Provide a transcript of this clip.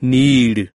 need